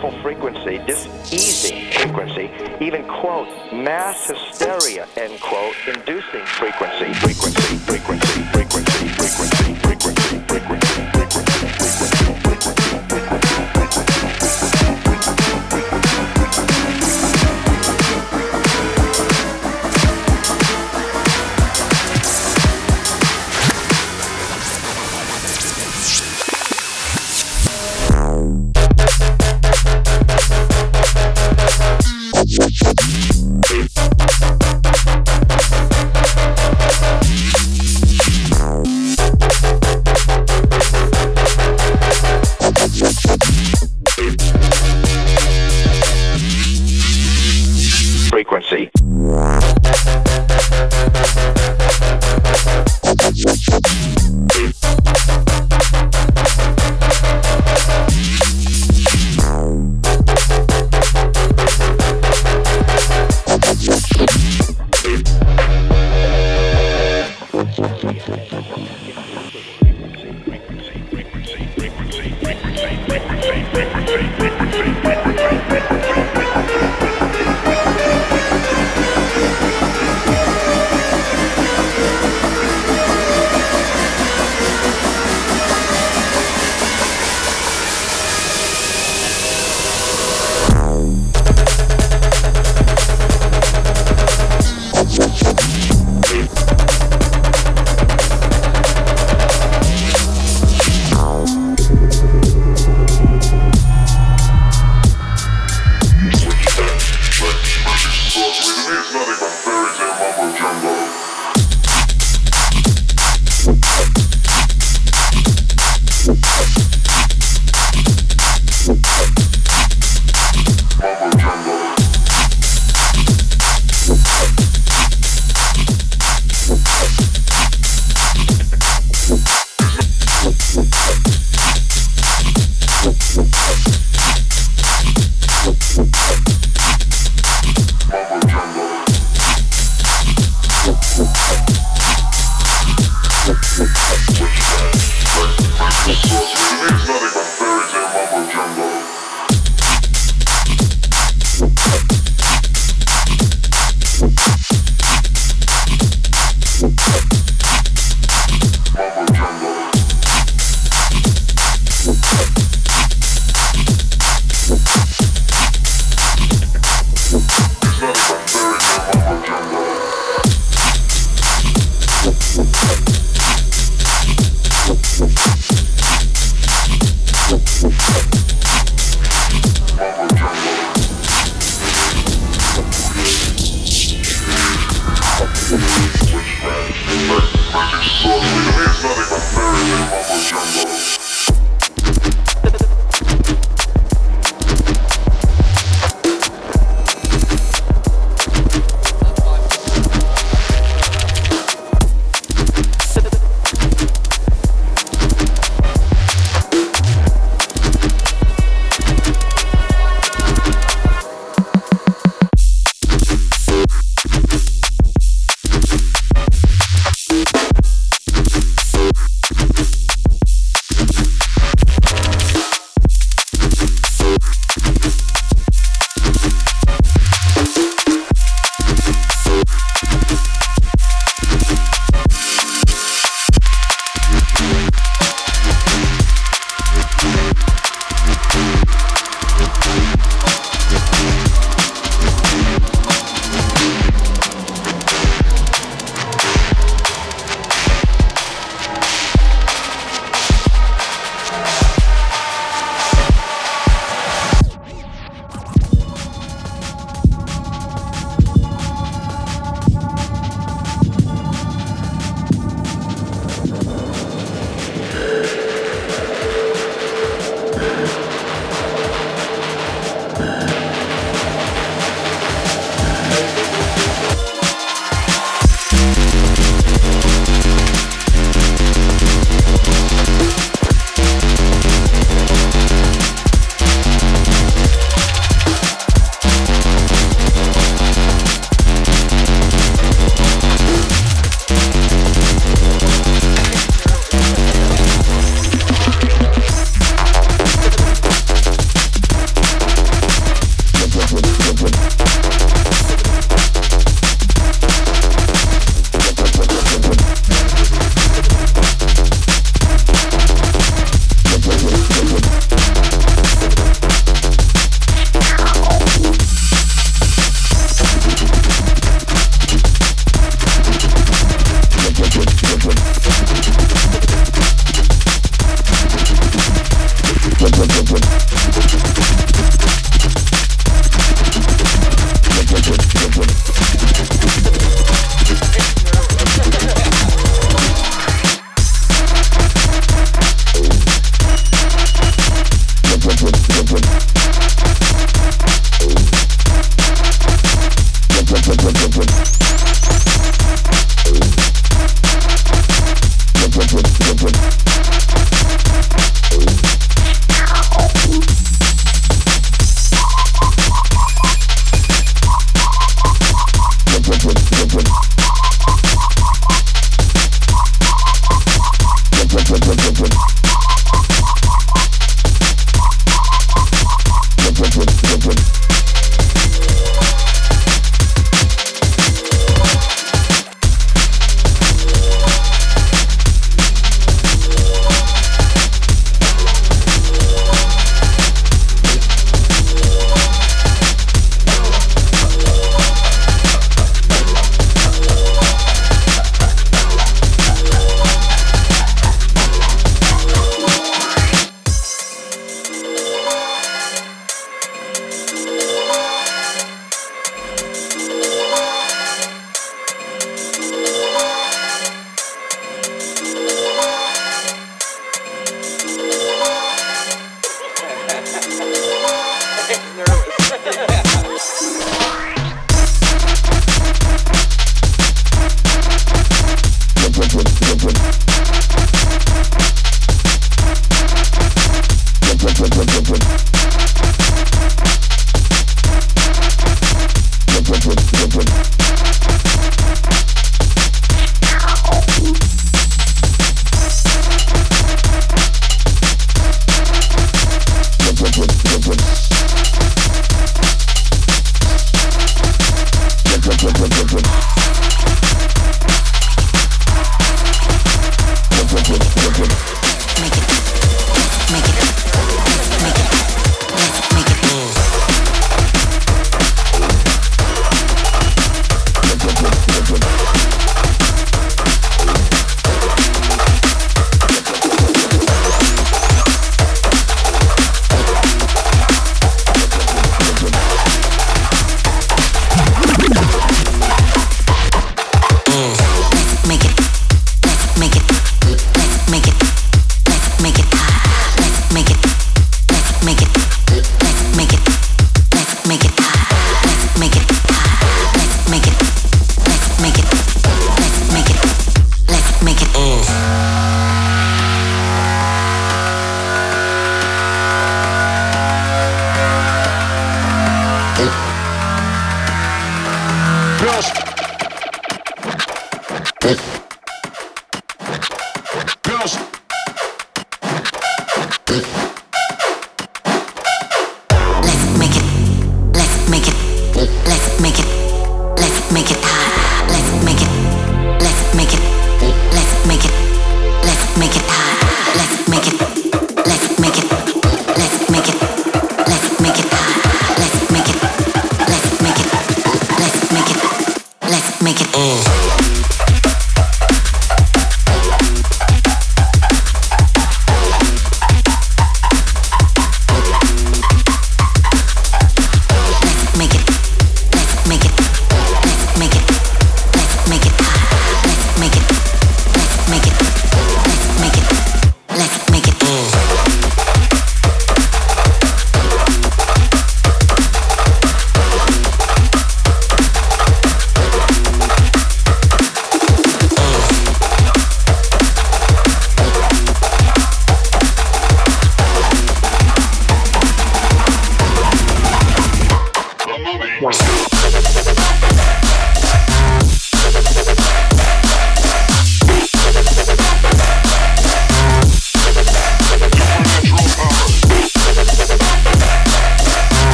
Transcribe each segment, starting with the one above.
personal frequency, easy frequency, even quote, mass hysteria, end quote, inducing frequency.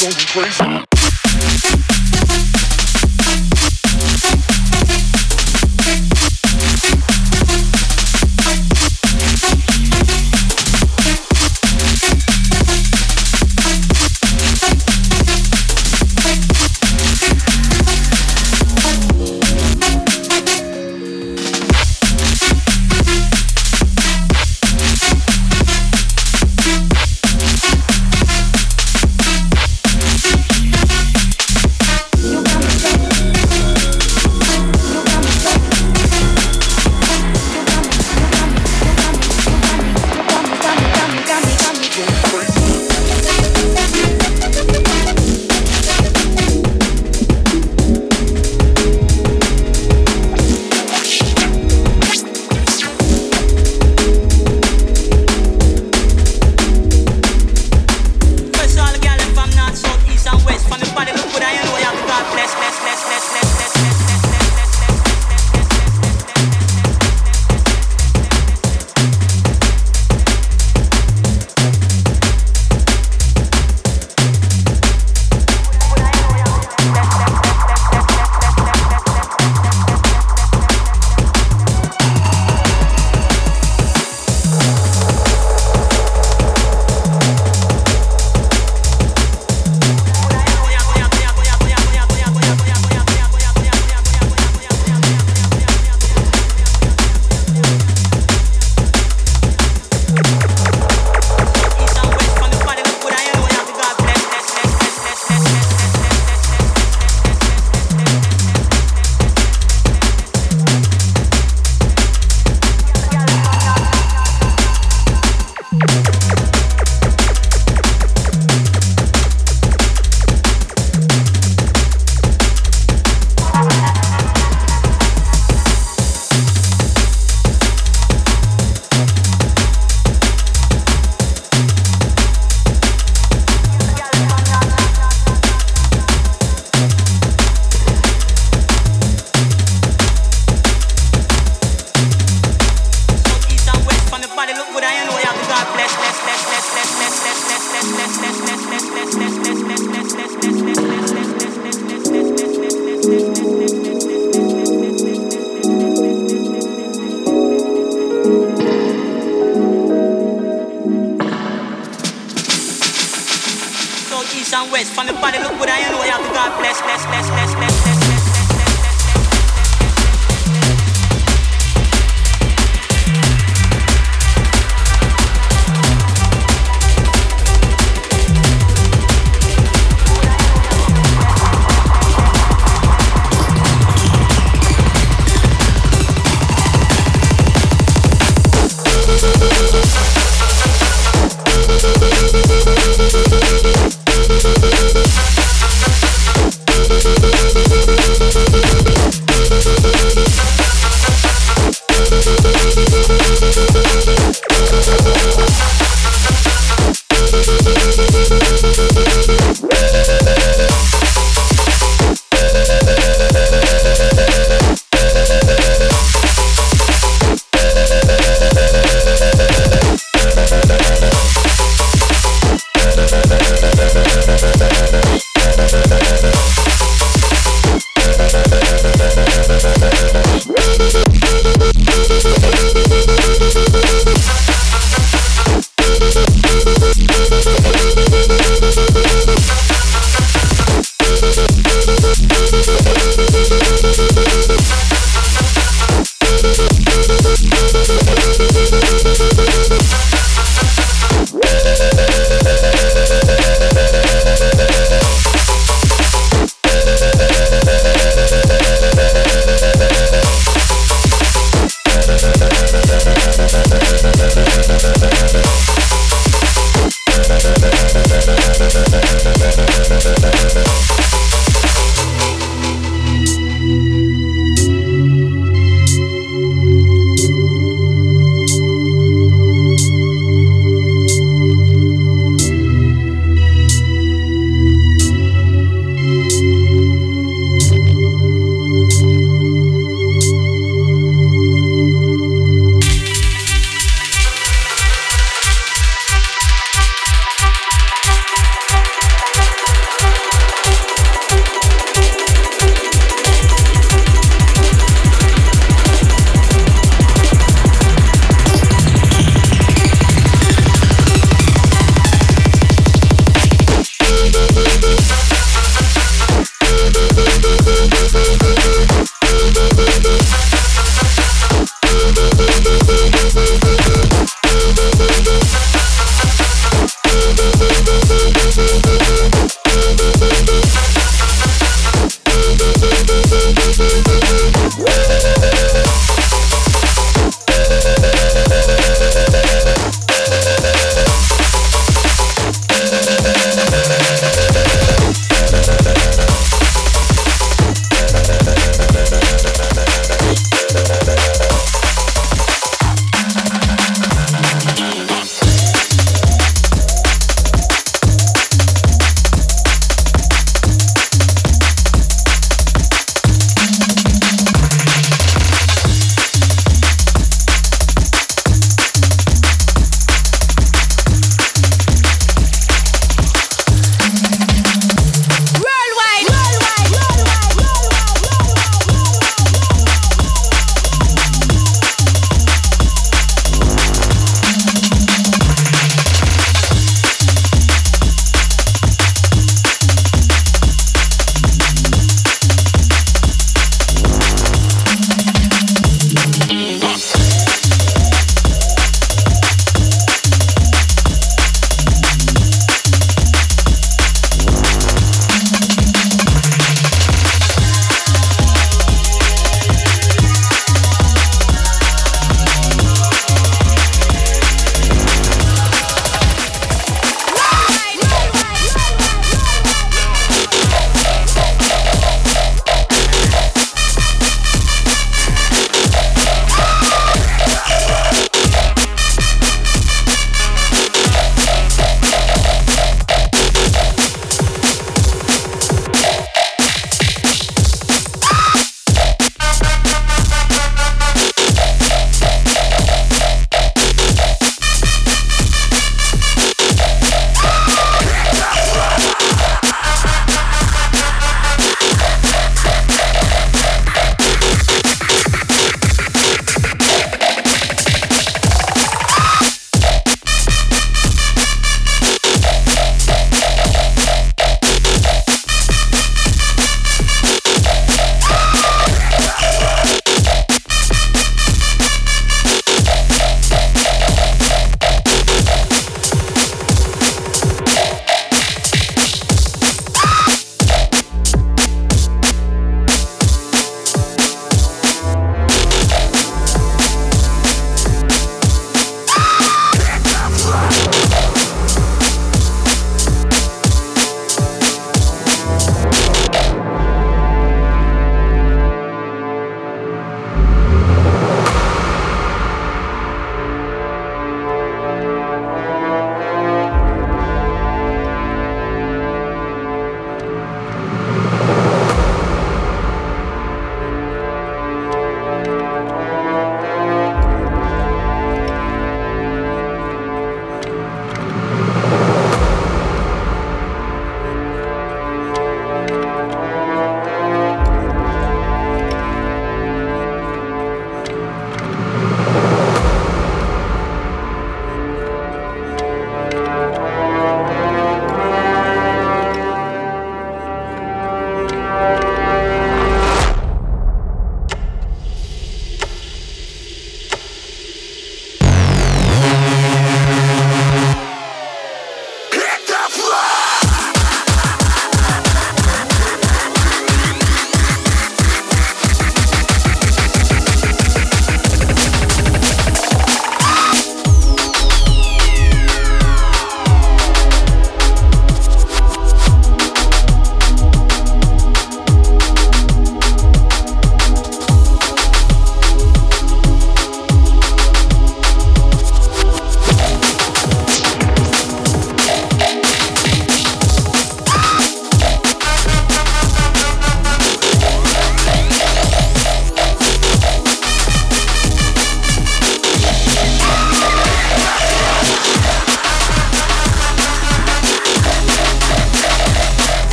Going crazy.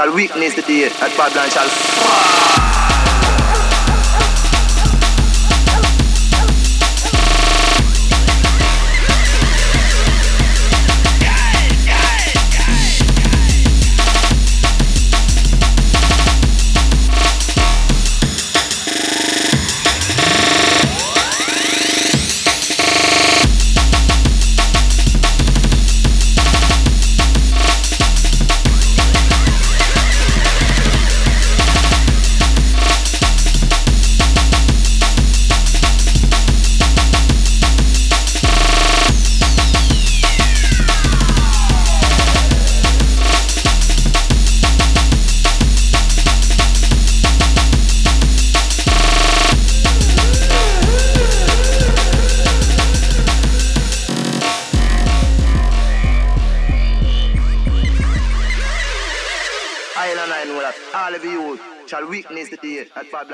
Shall witness the day that Babylon shall fall.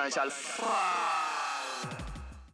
Financial